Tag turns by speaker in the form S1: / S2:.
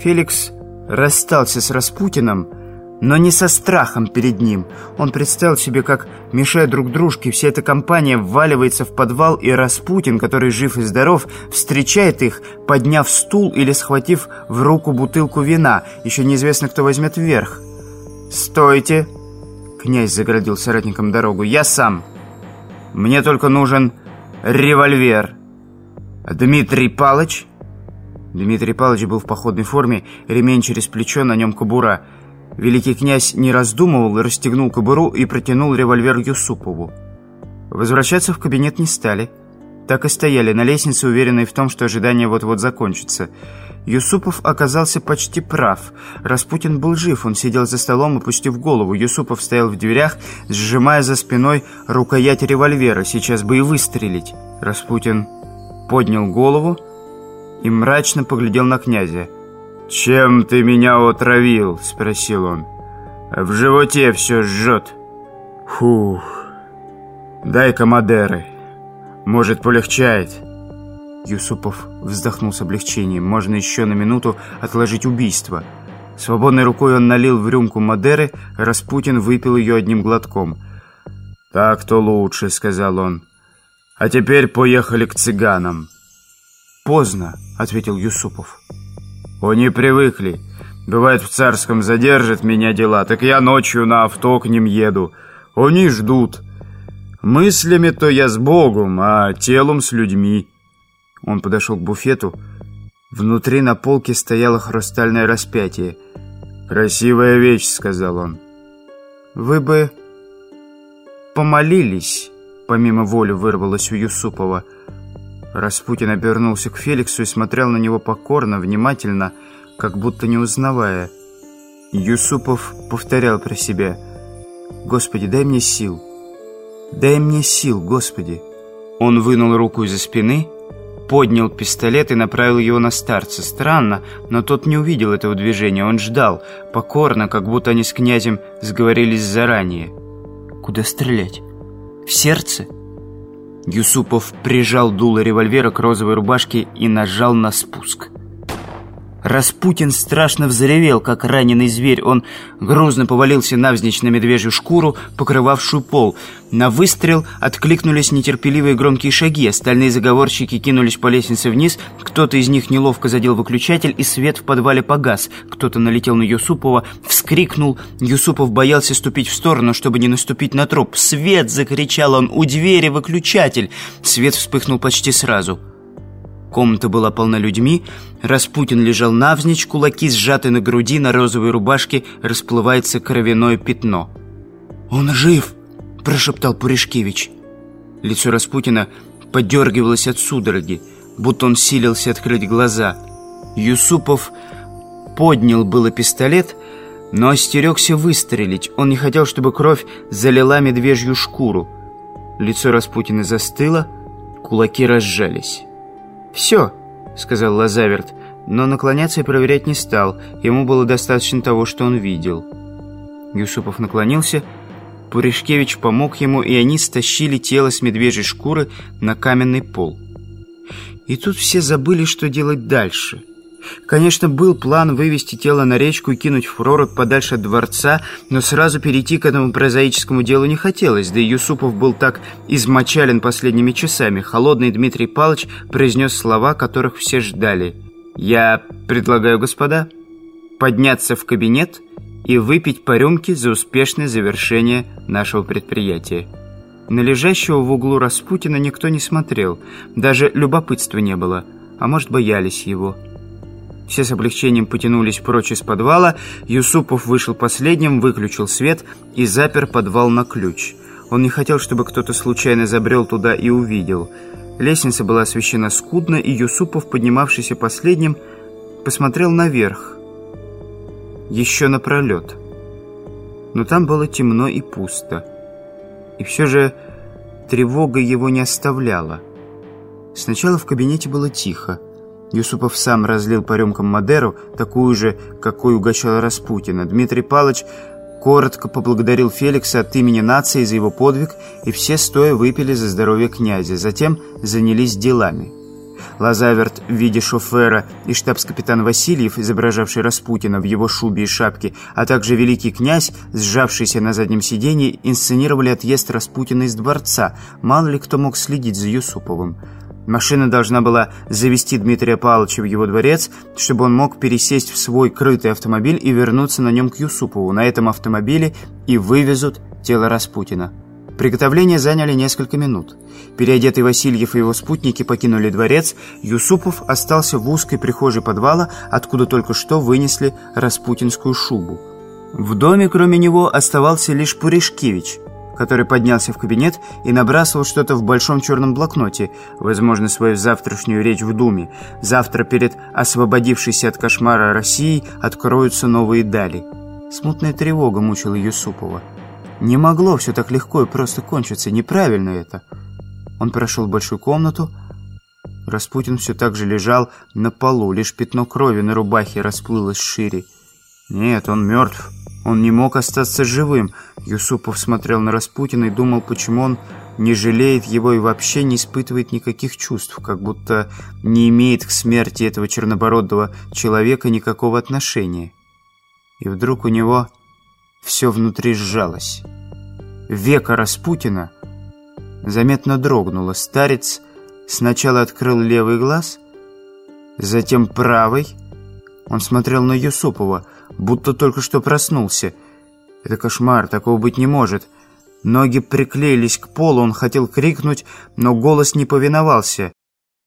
S1: Феликс расстался с Распутиным, но не со страхом перед ним. Он представил себе, как, мешая друг дружке, вся эта компания вваливается в подвал, и Распутин, который жив и здоров, встречает их, подняв стул или схватив в руку бутылку вина. Еще неизвестно, кто возьмет вверх. «Стойте!» Князь заградил соратникам дорогу. «Я сам. Мне только нужен револьвер. Дмитрий Палыч?» Дмитрий Павлович был в походной форме, ремень через плечо, на нем кобура. Великий князь не раздумывал, расстегнул кобуру и протянул револьвер Юсупову. Возвращаться в кабинет не стали. Так и стояли на лестнице, уверенные в том, что ожидание вот-вот закончится. Юсупов оказался почти прав. Распутин был жив, он сидел за столом, опустив голову. Юсупов стоял в дверях, сжимая за спиной рукоять револьвера. Сейчас бы и выстрелить. Распутин поднял голову и мрачно поглядел на князя. «Чем ты меня отравил?» — спросил он. «В животе все жжет». «Фух, дай-ка Мадеры. Может, полегчает». Юсупов вздохнул с облегчением. Можно еще на минуту отложить убийство. Свободной рукой он налил в рюмку Мадеры, Распутин выпил ее одним глотком. «Так-то лучше», — сказал он. «А теперь поехали к цыганам».
S2: «Поздно», — ответил Юсупов.
S1: «Они привыкли. Бывает, в Царском задержат меня дела, так я ночью на авто к ним еду. Они ждут. Мыслями-то я с Богом, а телом с людьми».
S2: Он подошел к буфету. Внутри на полке стояло хрустальное распятие.
S1: «Красивая вещь», — сказал он.
S2: «Вы бы помолились», — помимо воли вырвалось у Юсупова. Распутин обернулся к Феликсу и смотрел на него покорно, внимательно, как будто не узнавая. Юсупов повторял про себя «Господи, дай мне сил! Дай мне сил, Господи!» Он вынул руку из-за спины, поднял пистолет и направил его на старца. Странно, но тот не увидел этого движения. Он ждал, покорно, как будто они с князем сговорились заранее. «Куда стрелять? В сердце?» Юсупов прижал дуло револьвера к розовой рубашке и нажал на спуск. Распутин страшно взревел, как раненый зверь. Он грузно повалился навзничь на медвежью шкуру, покрывавшую пол. На выстрел откликнулись нетерпеливые громкие шаги. Остальные заговорщики кинулись по лестнице вниз. Кто-то из них неловко задел выключатель, и свет в подвале погас. Кто-то налетел на Юсупова, вскрикнул. Юсупов боялся ступить в сторону, чтобы не наступить на труп. «Свет!» — закричал он. «У двери выключатель!» Свет вспыхнул почти сразу. Комната была полна людьми. Распутин лежал навзничь, кулаки сжаты на груди, на розовой рубашке расплывается кровяное пятно. «Он жив!» – прошептал Пуришкевич. Лицо Распутина подергивалось от судороги, будто он силился открыть глаза. Юсупов поднял было пистолет, но остерегся выстрелить. Он не хотел, чтобы кровь залила медвежью шкуру. Лицо Распутина застыло, кулаки разжались. «Все», — сказал Лазаверт, но наклоняться и проверять не стал. Ему было достаточно того, что он видел. Юсупов наклонился, Пуришкевич помог ему, и они стащили тело с медвежьей шкуры на каменный пол. И тут все забыли, что делать дальше — Конечно, был план вывести тело на речку и кинуть в прорубь подальше от дворца, но сразу перейти к этому прозаическому делу не хотелось, да и Юсупов был так измочален последними часами. Холодный Дмитрий Павлович произнес слова, которых все ждали. «Я предлагаю, господа, подняться в кабинет и выпить по рюмке за успешное завершение нашего предприятия». На лежащего в углу Распутина никто не смотрел, даже любопытства не было, а может, боялись его. Все с облегчением потянулись прочь из подвала. Юсупов вышел последним, выключил свет и запер подвал на ключ. Он не хотел, чтобы кто-то случайно забрел туда и увидел. Лестница была освещена скудно, и Юсупов, поднимавшийся последним, посмотрел наверх. Еще напролет. Но там было темно и пусто. И все же тревога его не оставляла. Сначала в кабинете было тихо. Юсупов сам разлил по рюмкам Мадеру, такую же, какой угощал Распутина. Дмитрий Палыч коротко поблагодарил Феликса от имени нации за его подвиг, и все стоя выпили за здоровье князя. Затем занялись делами.
S1: Лазаверт в виде шофера и штабс-капитан Васильев, изображавший Распутина в его шубе и шапке, а также великий князь, сжавшийся на заднем сиденье, инсценировали отъезд Распутина из дворца. Мало ли кто мог следить за Юсуповым. Машина должна была завести Дмитрия Павловича в его дворец, чтобы он мог пересесть в свой крытый автомобиль и вернуться на нем к Юсупову. На этом автомобиле и вывезут тело Распутина. Приготовления заняли несколько минут. Переодетый Васильев и его спутники покинули дворец. Юсупов остался в узкой прихожей подвала, откуда только что вынесли распутинскую шубу. В доме, кроме него, оставался лишь Пуришкевич – который поднялся в кабинет и набрасывал что-то в большом черном блокноте, возможно, свою завтрашнюю речь в Думе. Завтра перед освободившейся от кошмара Россией откроются новые дали. Смутная тревога мучила Юсупова. Не могло все так легко и просто кончиться, неправильно это. Он прошел большую комнату. Распутин все так же лежал на полу, лишь пятно крови на рубахе расплылось шире. Нет, он мертв. Он не мог остаться живым. Юсупов смотрел на Распутина и думал, почему он не жалеет его и вообще не испытывает никаких чувств, как будто не имеет к смерти этого чернобородого человека никакого отношения. И вдруг у него все внутри сжалось. Века Распутина заметно дрогнуло. Старец сначала открыл левый глаз, затем правый. Он смотрел на Юсупова — будто только что проснулся. Это кошмар, такого быть не может. Ноги приклеились к полу, он хотел крикнуть, но голос не повиновался.